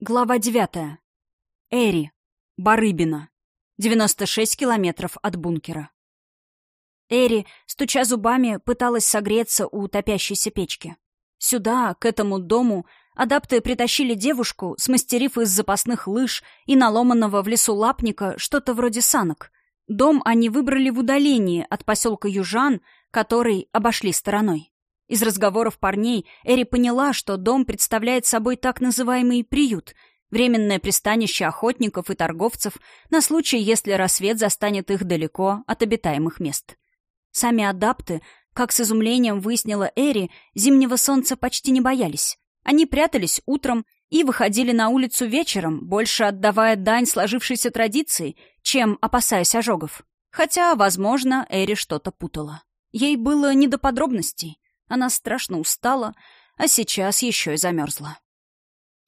Глава девятая. Эри. Барыбина. 96 километров от бункера. Эри, стуча зубами, пыталась согреться у топящейся печки. Сюда, к этому дому, адапты притащили девушку, смастерив из запасных лыж и наломанного в лесу лапника что-то вроде санок. Дом они выбрали в удалении от поселка Южан, который обошли стороной. Из разговоров парней Эри поняла, что дом представляет собой так называемый приют, временное пристанище охотников и торговцев на случай, если рассвет застанет их далеко от обитаемых мест. Сами адапты, как с изумлением выяснила Эри, зимнего солнца почти не боялись. Они прятались утром и выходили на улицу вечером, больше отдавая дань сложившейся традиции, чем опасаясь ожогов. Хотя, возможно, Эри что-то путала. Ей было не до подробностей. Она страшно устала, а сейчас еще и замерзла.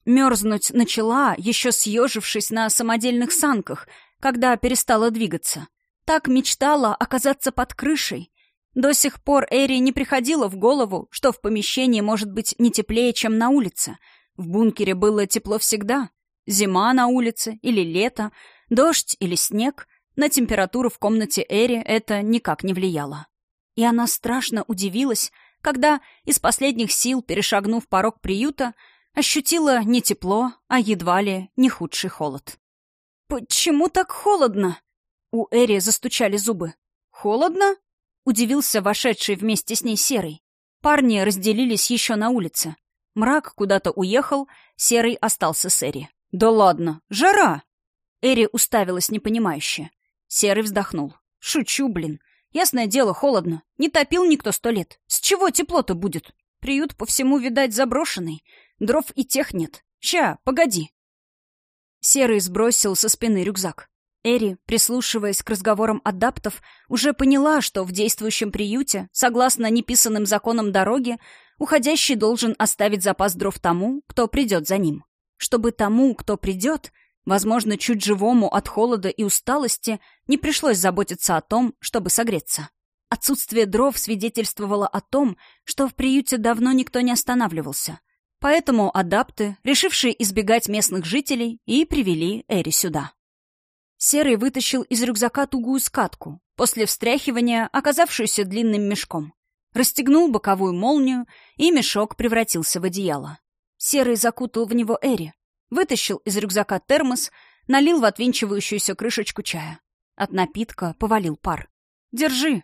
Мерзнуть начала, еще съежившись на самодельных санках, когда перестала двигаться. Так мечтала оказаться под крышей. До сих пор Эри не приходило в голову, что в помещении может быть не теплее, чем на улице. В бункере было тепло всегда. Зима на улице или лето, дождь или снег. На температуру в комнате Эри это никак не влияло. И она страшно удивилась, когда, из последних сил перешагнув порог приюта, ощутила не тепло, а едва ли не худший холод. «Почему так холодно?» У Эри застучали зубы. «Холодно?» — удивился вошедший вместе с ней Серый. Парни разделились еще на улице. Мрак куда-то уехал, Серый остался с Эри. «Да ладно, жара!» Эри уставилась непонимающе. Серый вздохнул. «Шучу, блин. Ясное дело, холодно. Не топил никто сто лет. С чего тепло-то будет? Приют по всему, видать, заброшенный. Дров и тех нет. Ща, погоди. Серый сбросил со спины рюкзак. Эри, прислушиваясь к разговорам адаптов, уже поняла, что в действующем приюте, согласно неписанным законам дороги, уходящий должен оставить запас дров тому, кто придет за ним. Чтобы тому, кто придет, Возможно, чуть живому от холода и усталости не пришлось заботиться о том, чтобы согреться. Отсутствие дров свидетельствовало о том, что в приюте давно никто не останавливался. Поэтому адапты, решившие избегать местных жителей, и привели Эри сюда. Серый вытащил из рюкзака тугую скатку, после встряхивания оказавшуюся длинным мешком. Расстегнул боковую молнию, и мешок превратился в одеяло. Серый закутал в него Эри, Вытащил из рюкзака термос, налил в отвинчивающуюся крышечку чая. От напитка повалил пар. «Держи!»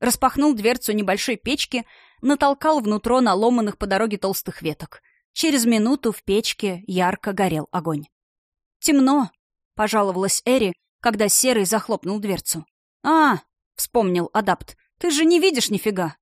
Распахнул дверцу небольшой печки, натолкал внутрь наломанных по дороге толстых веток. Через минуту в печке ярко горел огонь. «Темно!» — пожаловалась Эри, когда Серый захлопнул дверцу. «А!» — вспомнил адапт. «Ты же не видишь нифига!»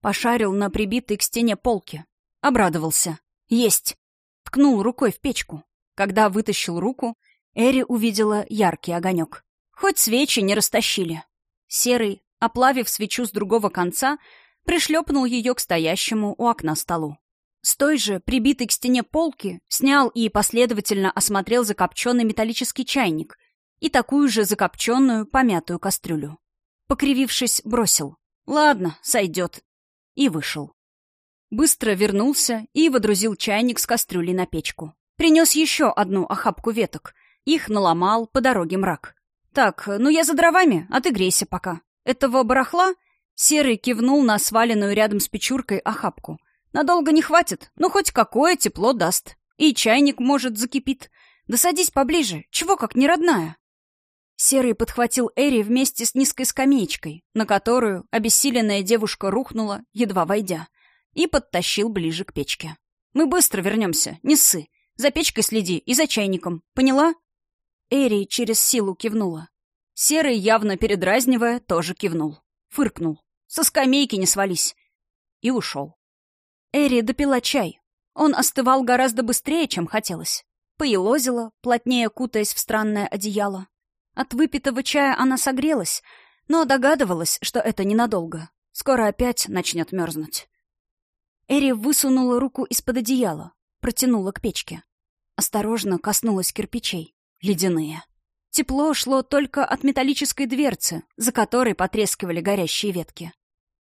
Пошарил на прибитой к стене полке. Обрадовался. «Есть!» Ткнул рукой в печку. Когда вытащил руку, Эри увидела яркий огонек. Хоть свечи не растащили. Серый, оплавив свечу с другого конца, пришлепнул ее к стоящему у окна столу. С той же, прибитой к стене полки, снял и последовательно осмотрел закопченный металлический чайник и такую же закопченную, помятую кастрюлю. Покривившись, бросил. «Ладно, сойдет». И вышел. Быстро вернулся и водрузил чайник с кастрюлей на печку. Принес еще одну охапку веток. Их наломал по дороге мрак. «Так, ну я за дровами, а ты грейся пока. Этого барахла?» Серый кивнул на сваленную рядом с печуркой охапку. «Надолго не хватит, но хоть какое тепло даст. И чайник, может, закипит. Да садись поближе, чего как не родная». Серый подхватил Эри вместе с низкой скамеечкой, на которую обессиленная девушка рухнула, едва войдя и подтащил ближе к печке. «Мы быстро вернемся, не ссы. За печкой следи и за чайником. Поняла?» Эри через силу кивнула. Серый, явно передразнивая, тоже кивнул. Фыркнул. «Со скамейки не свались!» И ушел. Эри допила чай. Он остывал гораздо быстрее, чем хотелось. Поелозила, плотнее кутаясь в странное одеяло. От выпитого чая она согрелась, но догадывалась, что это ненадолго. Скоро опять начнет мерзнуть. Эри высунула руку из-под одеяла, протянула к печке. Осторожно коснулась кирпичей. Ледяные. Тепло шло только от металлической дверцы, за которой потрескивали горящие ветки.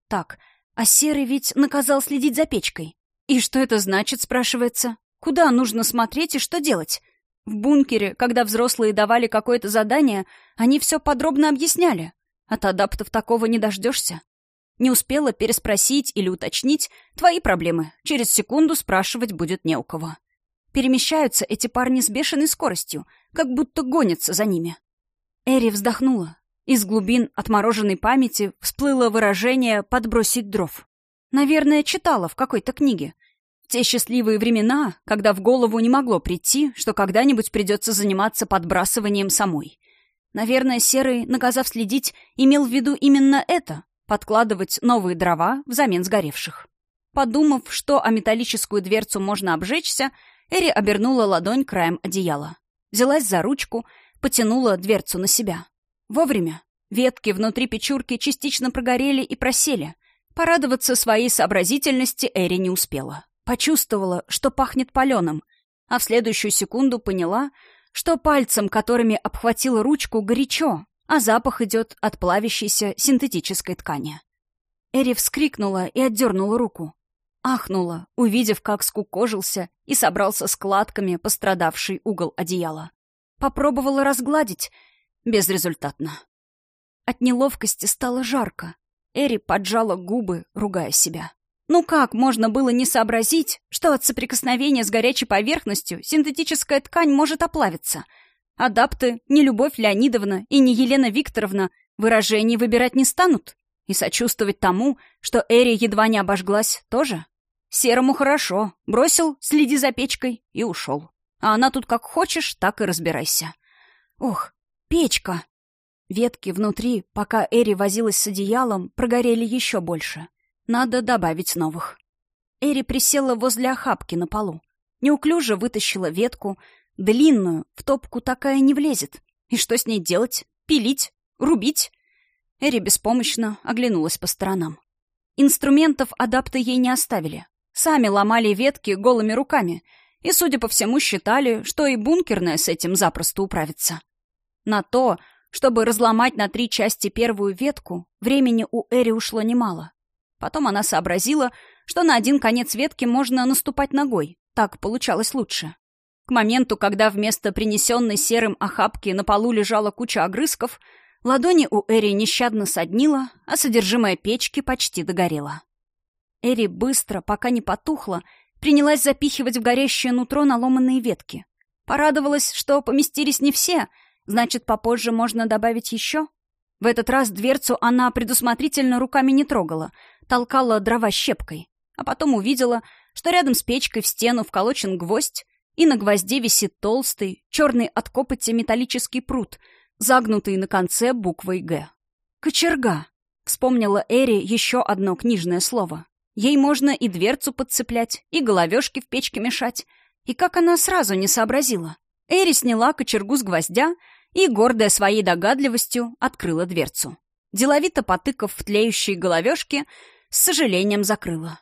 Так, а Серый ведь наказал следить за печкой. И что это значит, спрашивается? Куда нужно смотреть и что делать? В бункере, когда взрослые давали какое-то задание, они все подробно объясняли. От адаптов такого не дождешься. Не успела переспросить или уточнить твои проблемы. Через секунду спрашивать будет не у кого. Перемещаются эти парни с бешеной скоростью, как будто гонятся за ними. Эри вздохнула. Из глубин отмороженной памяти всплыло выражение «подбросить дров». Наверное, читала в какой-то книге. В те счастливые времена, когда в голову не могло прийти, что когда-нибудь придется заниматься подбрасыванием самой. Наверное, Серый, наказав следить, имел в виду именно это — подкладывать новые дрова взамен сгоревших. Подумав, что о металлическую дверцу можно обжечься, Эри обернула ладонь краем одеяла. Взялась за ручку, потянула дверцу на себя. Вовремя. Ветки внутри печурки частично прогорели и просели. Порадоваться своей сообразительности Эри не успела. Почувствовала, что пахнет паленым, а в следующую секунду поняла, что пальцем, которыми обхватила ручку, горячо, а запах идет от плавящейся синтетической ткани. Эри вскрикнула и отдернула руку. Ахнула, увидев, как скукожился и собрался складками пострадавший угол одеяла. Попробовала разгладить. Безрезультатно. От неловкости стало жарко. Эри поджала губы, ругая себя. Ну как можно было не сообразить, что от соприкосновения с горячей поверхностью синтетическая ткань может оплавиться? Адапты ни Любовь Леонидовна и ни Елена Викторовна выражений выбирать не станут? И сочувствовать тому, что Эри едва не обожглась, тоже? Серому хорошо. Бросил, следи за печкой, и ушел. А она тут как хочешь, так и разбирайся. Ох, печка! Ветки внутри, пока Эри возилась с одеялом, прогорели еще больше. Надо добавить новых. Эри присела возле охапки на полу. Неуклюже вытащила ветку. Длинную, в топку такая не влезет. И что с ней делать? Пилить? Рубить? Эри беспомощно оглянулась по сторонам. Инструментов адапта ей не оставили. Сами ломали ветки голыми руками и, судя по всему, считали, что и бункерная с этим запросто управится. На то, чтобы разломать на три части первую ветку, времени у Эри ушло немало. Потом она сообразила, что на один конец ветки можно наступать ногой. Так получалось лучше. К моменту, когда вместо принесенной серым охапки на полу лежала куча огрызков, ладони у Эри нещадно соднило, а содержимое печки почти догорело. Эри быстро, пока не потухла, принялась запихивать в горящее нутро наломанные ветки. Порадовалась, что поместились не все, значит, попозже можно добавить еще. В этот раз дверцу она предусмотрительно руками не трогала, толкала дрова щепкой, а потом увидела, что рядом с печкой в стену вколочен гвоздь, и на гвозде висит толстый, черный от копоти металлический пруд, загнутый на конце буквой «Г». «Кочерга», — вспомнила Эри еще одно книжное слово. Ей можно и дверцу подцеплять, и головешки в печке мешать. И как она сразу не сообразила? Эри сняла кочергу с гвоздя и, гордая своей догадливостью, открыла дверцу. Деловито потыкав в тлеющие головешки, с сожалением закрыла.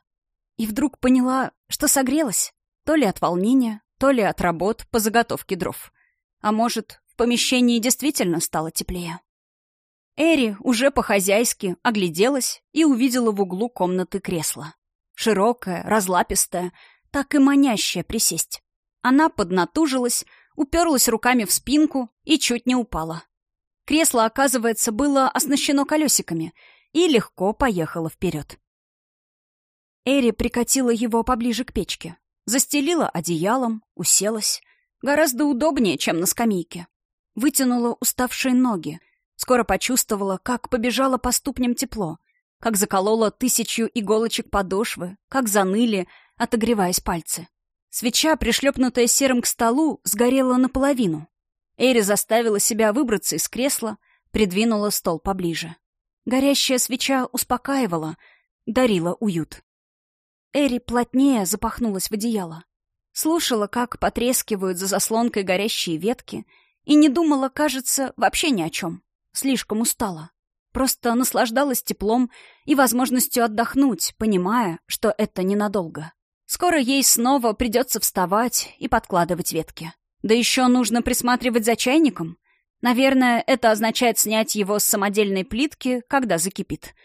И вдруг поняла, что согрелась. То ли от волнения, то ли от работ по заготовке дров. А может, в помещении действительно стало теплее. Эри уже по-хозяйски огляделась и увидела в углу комнаты кресло. Широкое, разлапистое, так и манящее присесть. Она поднатужилась, уперлась руками в спинку и чуть не упала. Кресло, оказывается, было оснащено колесиками и легко поехало вперед. Эри прикатила его поближе к печке, застелила одеялом, уселась. Гораздо удобнее, чем на скамейке. Вытянула уставшие ноги, Скоро почувствовала, как побежало по ступням тепло, как заколола тысячу иголочек подошвы, как заныли, отогреваясь пальцы. Свеча, пришлепнутая серым к столу, сгорела наполовину. Эри заставила себя выбраться из кресла, придвинула стол поближе. Горящая свеча успокаивала, дарила уют. Эри плотнее запахнулась в одеяло. Слушала, как потрескивают за заслонкой горящие ветки, и не думала, кажется, вообще ни о чем. Слишком устала. Просто наслаждалась теплом и возможностью отдохнуть, понимая, что это ненадолго. Скоро ей снова придется вставать и подкладывать ветки. Да еще нужно присматривать за чайником. Наверное, это означает снять его с самодельной плитки, когда закипит.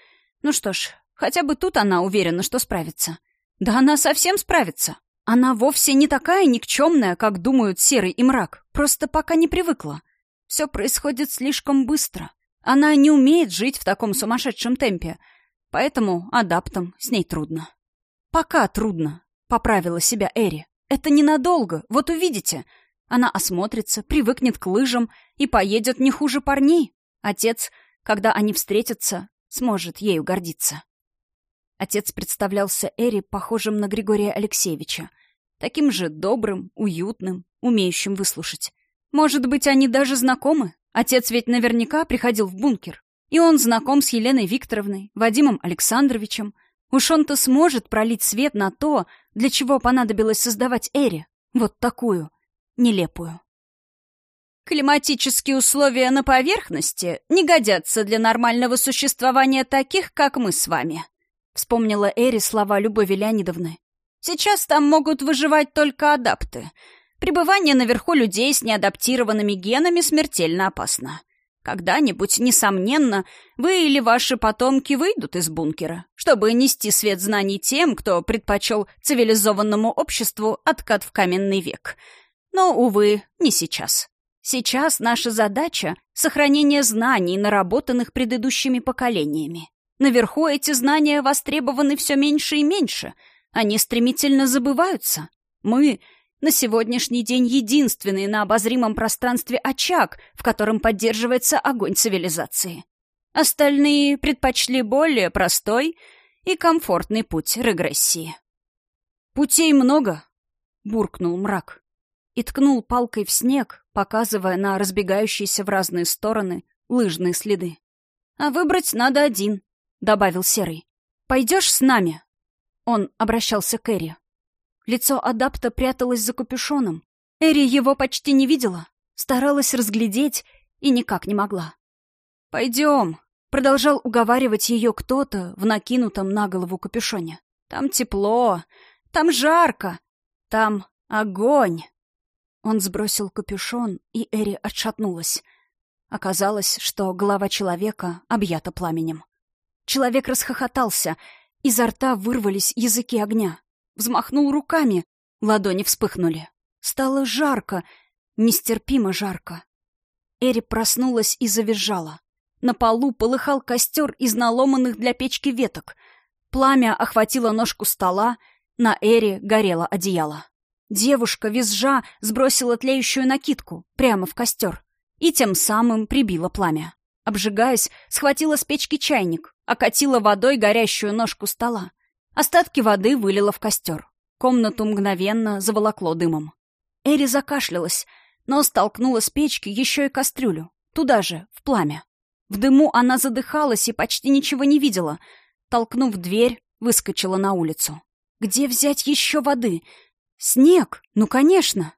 Ну что ж, хотя бы тут она уверена, что справится. Да она совсем справится. Она вовсе не такая никчемная, как думают Серый и Мрак, просто пока не привыкла. Все происходит слишком быстро. Она не умеет жить в таком сумасшедшем темпе, поэтому адаптом с ней трудно. «Пока трудно», — поправила себя Эри. «Это ненадолго, вот увидите. Она осмотрится, привыкнет к лыжам и поедет не хуже парней. Отец, когда они встретятся, сможет ею гордиться». Отец представлялся Эри похожим на Григория Алексеевича. Таким же добрым, уютным, умеющим выслушать. Может быть, они даже знакомы? Отец ведь наверняка приходил в бункер. И он знаком с Еленой Викторовной, Вадимом Александровичем. Уж он-то сможет пролить свет на то, для чего понадобилось создавать Эри. Вот такую, нелепую. Климатические условия на поверхности не годятся для нормального существования таких, как мы с вами. Вспомнила Эри слова Любови Леонидовны. «Сейчас там могут выживать только адапты. Пребывание наверху людей с неадаптированными генами смертельно опасно. Когда-нибудь, несомненно, вы или ваши потомки выйдут из бункера, чтобы нести свет знаний тем, кто предпочел цивилизованному обществу откат в каменный век. Но, увы, не сейчас. Сейчас наша задача — сохранение знаний, наработанных предыдущими поколениями. Наверху эти знания востребованы все меньше и меньше. Они стремительно забываются. Мы на сегодняшний день единственный на обозримом пространстве очаг, в котором поддерживается огонь цивилизации. Остальные предпочли более простой и комфортный путь регрессии. «Путей много», — буркнул мрак и ткнул палкой в снег, показывая на разбегающиеся в разные стороны лыжные следы. «А выбрать надо один», добавил Серый. «Пойдешь с нами?» Он обращался к Эри. Лицо адапта пряталось за капюшоном. Эри его почти не видела, старалась разглядеть и никак не могла. «Пойдем», — продолжал уговаривать ее кто-то в накинутом на голову капюшоне. «Там тепло, там жарко, там огонь». Он сбросил капюшон, и Эри отшатнулась. Оказалось, что голова человека объята пламенем. Человек расхохотался. Изо рта вырвались языки огня. Взмахнул руками. Ладони вспыхнули. Стало жарко. Нестерпимо жарко. Эри проснулась и завизжала. На полу полыхал костер из наломанных для печки веток. Пламя охватило ножку стола. На Эри горело одеяло. Девушка, визжа, сбросила тлеющую накидку прямо в костер и тем самым прибила пламя. Обжигаясь, схватила с печки чайник, окатила водой горящую ножку стола. Остатки воды вылила в костер. Комнату мгновенно заволокло дымом. Эри закашлялась, но столкнула с печки еще и кастрюлю. Туда же, в пламя. В дыму она задыхалась и почти ничего не видела. Толкнув дверь, выскочила на улицу. Где взять еще воды? Снег? Ну, конечно.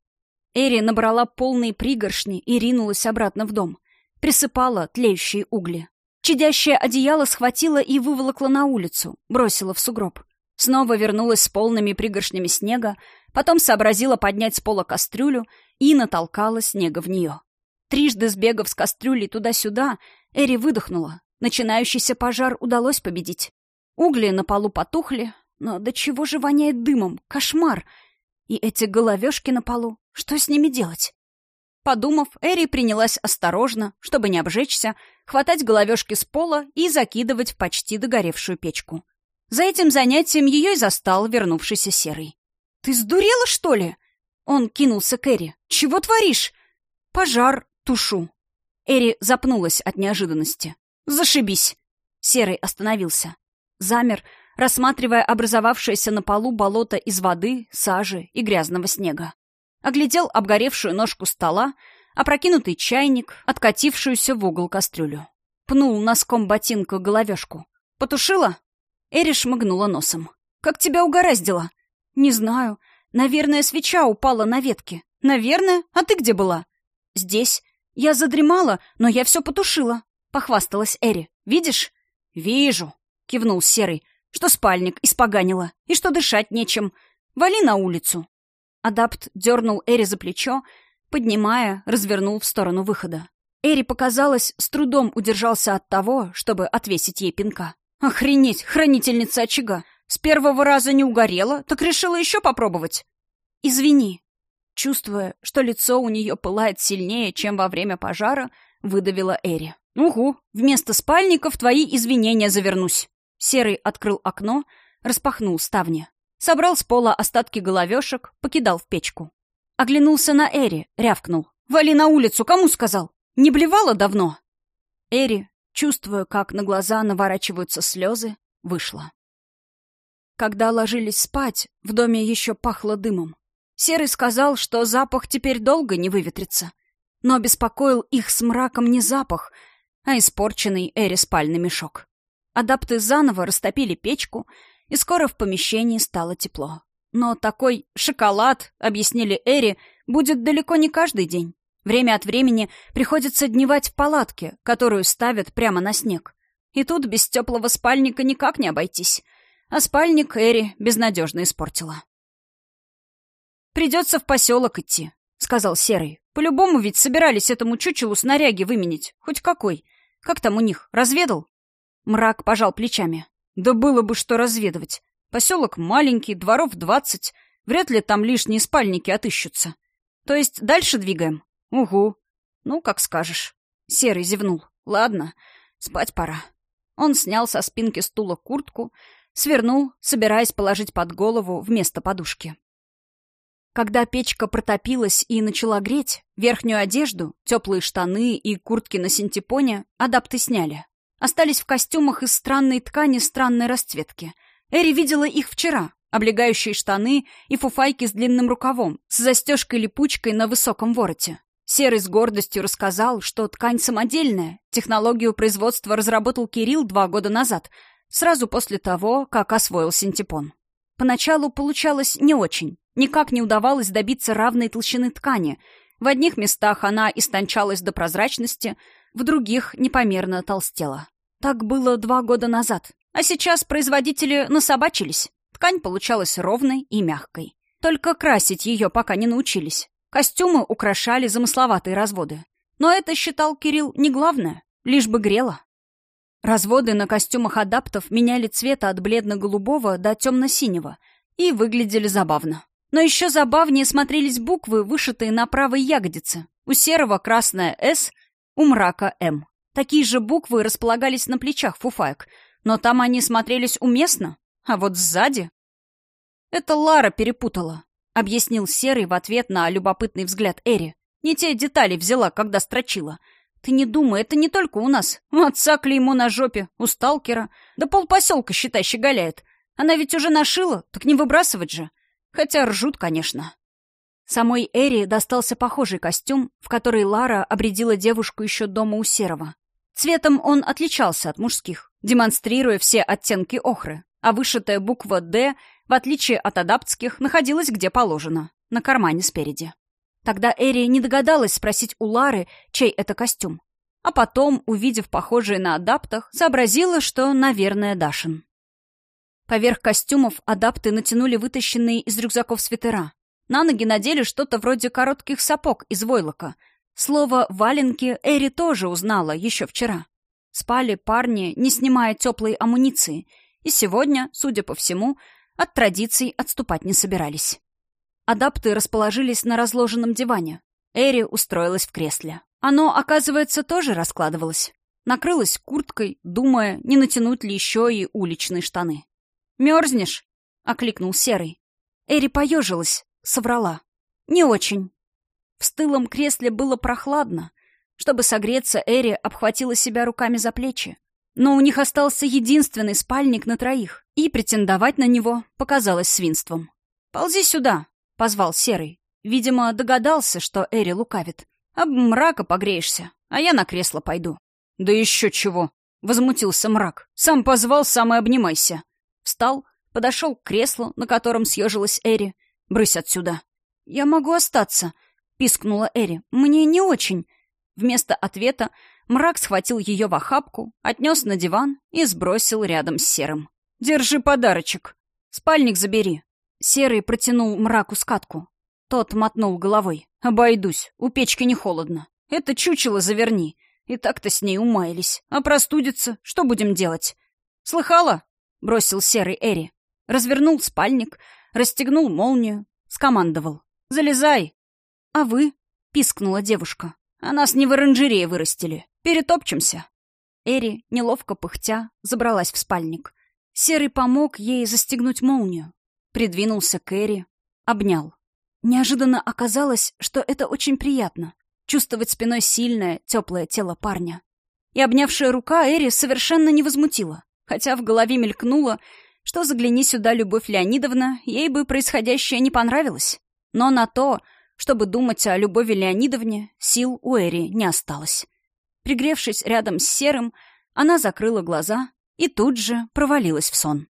Эри набрала полные пригоршни и ринулась обратно в дом присыпала тлеющие угли. Чадящее одеяло схватила и выволокла на улицу, бросила в сугроб. Снова вернулась с полными пригоршнями снега, потом сообразила поднять с пола кастрюлю и натолкала снега в нее. Трижды сбегав с кастрюлей туда-сюда, Эри выдохнула. Начинающийся пожар удалось победить. Угли на полу потухли, но до чего же воняет дымом? Кошмар! И эти головешки на полу, что с ними делать? Подумав, Эри принялась осторожно, чтобы не обжечься, хватать головешки с пола и закидывать в почти догоревшую печку. За этим занятием ее и застал вернувшийся Серый. «Ты сдурела, что ли?» Он кинулся к Эри. «Чего творишь?» «Пожар тушу». Эри запнулась от неожиданности. «Зашибись!» Серый остановился. Замер, рассматривая образовавшееся на полу болото из воды, сажи и грязного снега оглядел обгоревшую ножку стола, опрокинутый чайник, откатившуюся в угол кастрюлю. Пнул носком ботинка головешку. «Потушила?» Эри шмыгнула носом. «Как тебя угораздило?» «Не знаю. Наверное, свеча упала на ветке. Наверное? А ты где была?» «Здесь. Я задремала, но я все потушила», — похвасталась Эри. «Видишь?» «Вижу», — кивнул Серый, что спальник испоганило и что дышать нечем. Вали на улицу. Адапт дернул Эри за плечо, поднимая, развернул в сторону выхода. Эри, показалось, с трудом удержался от того, чтобы отвесить ей пинка. «Охренеть, хранительница очага! С первого раза не угорела, так решила еще попробовать!» извини». Чувствуя, что лицо у нее пылает сильнее, чем во время пожара, выдавила Эри. «Угу, вместо спальников твои извинения завернусь». Серый открыл окно, распахнул ставни. Собрал с пола остатки головешек, покидал в печку. Оглянулся на Эри, рявкнул. «Вали на улицу, кому сказал? Не блевала давно?» Эри, чувствуя, как на глаза наворачиваются слезы, вышла. Когда ложились спать, в доме еще пахло дымом. Серый сказал, что запах теперь долго не выветрится. Но беспокоил их с мраком не запах, а испорченный Эри спальный мешок. Адапты заново растопили печку, и скоро в помещении стало тепло. Но такой шоколад, объяснили Эри, будет далеко не каждый день. Время от времени приходится дневать в палатке, которую ставят прямо на снег. И тут без теплого спальника никак не обойтись. А спальник Эри безнадежно испортила. «Придется в поселок идти», — сказал Серый. «По-любому ведь собирались этому чучелу снаряги выменить. Хоть какой. Как там у них? Разведал?» Мрак пожал плечами. Да было бы что разведывать. Поселок маленький, дворов двадцать. Вряд ли там лишние спальники отыщутся. То есть дальше двигаем? Угу. Ну, как скажешь. Серый зевнул. Ладно, спать пора. Он снял со спинки стула куртку, свернул, собираясь положить под голову вместо подушки. Когда печка протопилась и начала греть, верхнюю одежду, теплые штаны и куртки на синтепоне адапты сняли. Остались в костюмах из странной ткани странной расцветки. Эри видела их вчера. Облегающие штаны и фуфайки с длинным рукавом, с застежкой-липучкой на высоком вороте. Серый с гордостью рассказал, что ткань самодельная. Технологию производства разработал Кирилл два года назад, сразу после того, как освоил синтепон. Поначалу получалось не очень. Никак не удавалось добиться равной толщины ткани. В одних местах она истончалась до прозрачности, в других непомерно толстела. Так было два года назад. А сейчас производители насобачились. Ткань получалась ровной и мягкой. Только красить ее пока не научились. Костюмы украшали замысловатые разводы. Но это считал Кирилл не главное, лишь бы грело. Разводы на костюмах адаптов меняли цвета от бледно-голубого до темно-синего и выглядели забавно. Но еще забавнее смотрелись буквы, вышитые на правой ягодице. У серого красная «С», у мрака «М». Такие же буквы располагались на плечах фуфаек, но там они смотрелись уместно, а вот сзади... «Это Лара перепутала», — объяснил Серый в ответ на любопытный взгляд Эри. «Не те детали взяла, когда строчила. Ты не думай, это не только у нас. У отца клеймо на жопе, у сталкера. Да полпоселка, считай, щеголяет. Она ведь уже нашила, так не выбрасывать же. Хотя ржут, конечно». Самой Эри достался похожий костюм, в который Лара обредила девушку еще дома у Серого. Цветом он отличался от мужских, демонстрируя все оттенки охры, а вышитая буква «Д», в отличие от адаптских, находилась где положено, на кармане спереди. Тогда Эри не догадалась спросить у Лары, чей это костюм. А потом, увидев похожие на адаптах, сообразила, что, наверное, Дашин. Поверх костюмов адапты натянули вытащенные из рюкзаков свитера, на ноги надели что-то вроде коротких сапог из войлока. Слово «валенки» Эри тоже узнала еще вчера. Спали парни, не снимая теплой амуниции, и сегодня, судя по всему, от традиций отступать не собирались. Адапты расположились на разложенном диване. Эри устроилась в кресле. Оно, оказывается, тоже раскладывалось. Накрылась курткой, думая, не натянуть ли еще и уличные штаны. «Мерзнешь?» — окликнул Серый. Эри поежилась, соврала. «Не очень». В стылом кресле было прохладно. Чтобы согреться, Эри обхватила себя руками за плечи. Но у них остался единственный спальник на троих, и претендовать на него показалось свинством. «Ползи сюда», — позвал Серый. Видимо, догадался, что Эри лукавит. «Об мрака погреешься, а я на кресло пойду». «Да еще чего!» — возмутился мрак. «Сам позвал, сам и обнимайся». Встал, подошел к креслу, на котором съежилась Эри, «Брысь отсюда!» «Я могу остаться», — пискнула Эри. «Мне не очень». Вместо ответа мрак схватил ее в охапку, отнес на диван и сбросил рядом с Серым. «Держи подарочек. Спальник забери». Серый протянул мраку скатку. Тот мотнул головой. «Обойдусь. У печки не холодно. Это чучело заверни. И так-то с ней умаялись. А простудится? Что будем делать?» «Слыхала?» — бросил Серый Эри. Развернул спальник, расстегнул молнию. Скомандовал. «Залезай!» «А вы?» — пискнула девушка. «А нас не в оранжерее вырастили. Перетопчемся!» Эри, неловко пыхтя, забралась в спальник. Серый помог ей застегнуть молнию. Придвинулся к Эри, обнял. Неожиданно оказалось, что это очень приятно — чувствовать спиной сильное, теплое тело парня. И обнявшая рука Эри совершенно не возмутила, хотя в голове мелькнуло, что загляни сюда, Любовь Леонидовна, ей бы происходящее не понравилось. Но на то, чтобы думать о Любови Леонидовне, сил у Эри не осталось. Пригревшись рядом с Серым, она закрыла глаза и тут же провалилась в сон.